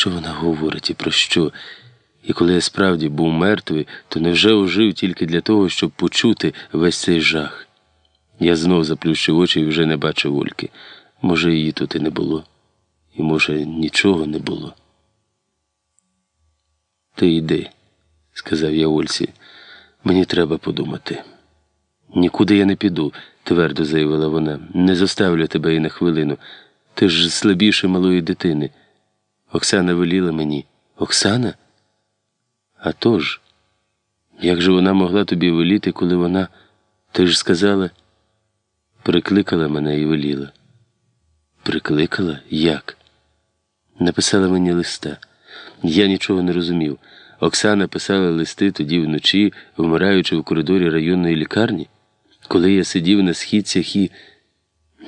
що вона говорить і про що? І коли я справді був мертвий, то невже ожив тільки для того, щоб почути весь цей жах? Я знов заплющив очі і вже не бачив Ольки. Може, її тут і не було, і, може, нічого не було. Ти йди, сказав я Ольці. Мені треба подумати. Нікуди я не піду, твердо заявила вона. Не заставлю тебе і на хвилину. Ти ж слабіше малої дитини. Оксана веліла мені. Оксана? А тож, як же вона могла тобі веліти, коли вона, ти ж сказала, прикликала мене і веліла. Прикликала? Як? Написала мені листа. Я нічого не розумів. Оксана писала листи тоді вночі, вмираючи в коридорі районної лікарні, коли я сидів на східцях і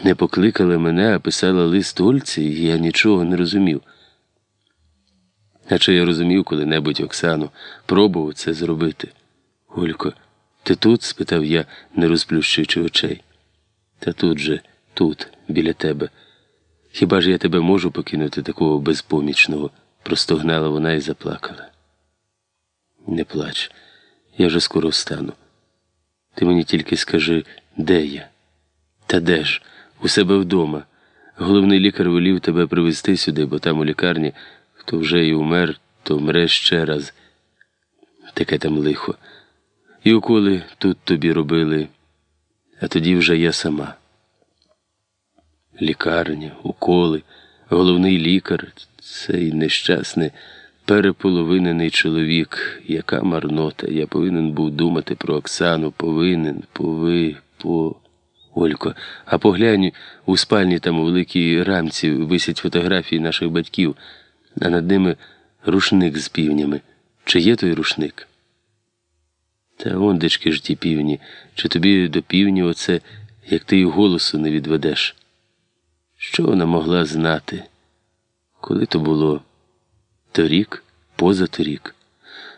не покликала мене, а писала лист Ольці, я нічого не розумів. А чи я розумів коли-небудь Оксану, пробував це зробити. Олько, ти тут? спитав я, не розплющуючи очей. Та тут же, тут, біля тебе. Хіба ж я тебе можу покинути такого безпомічного? простогнала вона і заплакала. Не плач, я вже скоро встану. Ти мені тільки скажи, де я? Та де ж? У себе вдома. Головний лікар велів тебе привезти сюди, бо там у лікарні, хто вже і умер, то вмре ще раз. Таке там лихо. І уколи тут тобі робили, а тоді вже я сама. Лікарня, уколи, головний лікар, цей нещасний, переполовинений чоловік, яка марнота. Я повинен був думати про Оксану, повинен, пови, по. Олько, а поглянь, у спальні там у великій рамці висять фотографії наших батьків, а над ними рушник з півнями. Чи є той рушник? Та ондечки ж ті півні, чи тобі до півні оце, як ти й голосу не відведеш? Що вона могла знати? Коли то було? Торік, позаторік.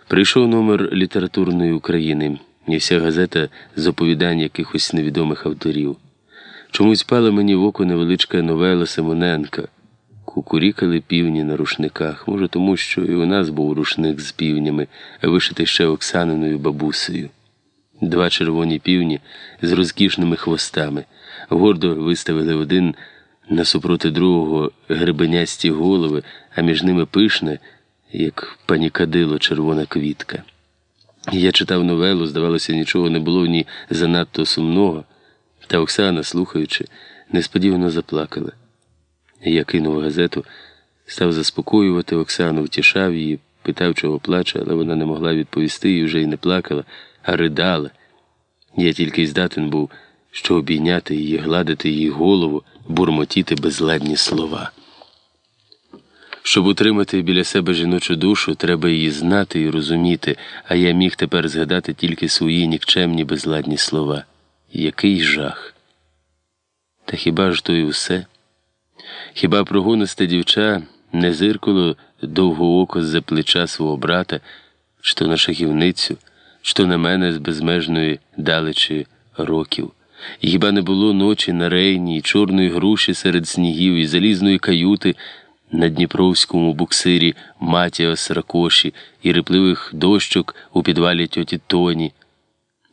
Прийшов номер літературної України і вся газета з оповідань якихось невідомих авторів. Чомусь пала мені в око невеличка новела Симоненка. Кукурікали півні на рушниках, може, тому що і у нас був рушник з півнями, вишитий ще Оксаниною бабусею. Два червоні півні з розкішними хвостами, гордо виставили один насупроти другого гребенясті голови, а між ними пишне, як панікадило червона квітка. Я читав новелу, здавалося, нічого не було в ній занадто сумного, та Оксана, слухаючи, несподівано заплакала. Я кинув газету, став заспокоювати Оксану, втішав її, питав, чого плаче, але вона не могла відповісти і вже й не плакала, а ридала. Я тільки й здатен був, що обійняти її, гладити її голову, бурмотіти безладні слова. Щоб утримати біля себе жіночу душу, треба її знати і розуміти, а я міг тепер згадати тільки свої нікчемні безладні слова. Який жах! Та хіба ж то і все? Хіба прогонисте дівча не зиркало довгооко з за плеча свого брата, чи то на шахівницю, чи то на мене з безмежної далечі років? І хіба не було ночі на рейні, і чорної груші серед снігів, і залізної каюти? на Дніпровському буксирі Матіос Ракоші і рипливих дощок у підвалі тьоті Тоні,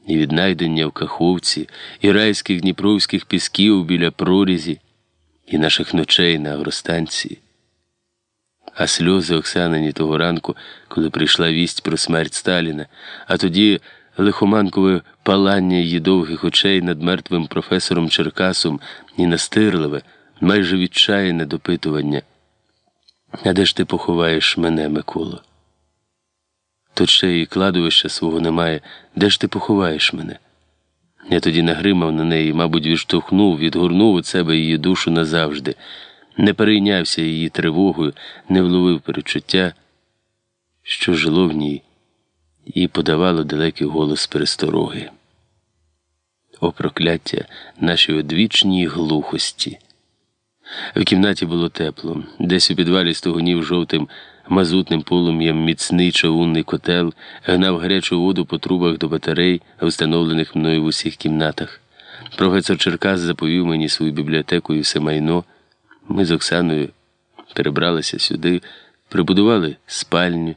і віднайдення в Каховці, і райських дніпровських пісків біля прорізі, і наших ночей на агростанції. А сльози Оксанині того ранку, коли прийшла вість про смерть Сталіна, а тоді лихоманкове палання її довгих очей над мертвим професором Черкасом і настирливе, майже відчаяне допитування. А де ж ти поховаєш мене, Миколо? Тут ще і кладовища свого немає. Де ж ти поховаєш мене? Я тоді нагримав на неї, мабуть, відштовхнув, відгорнув у себе її душу назавжди, не перейнявся її тривогою, не вловив перечуття, що жило в ній, і подавало далекий голос перестороги. О прокляття нашій одвічній глухості. В кімнаті було тепло, десь у підвалі стогонів жовтим мазутним полум'ям міцний чавунний котел, гнав гарячу воду по трубах до батарей, встановлених мною в усіх кімнатах. Професор Черкас заповів мені свою бібліотеку і все майно. Ми з Оксаною перебралися сюди, Прибудували спальню.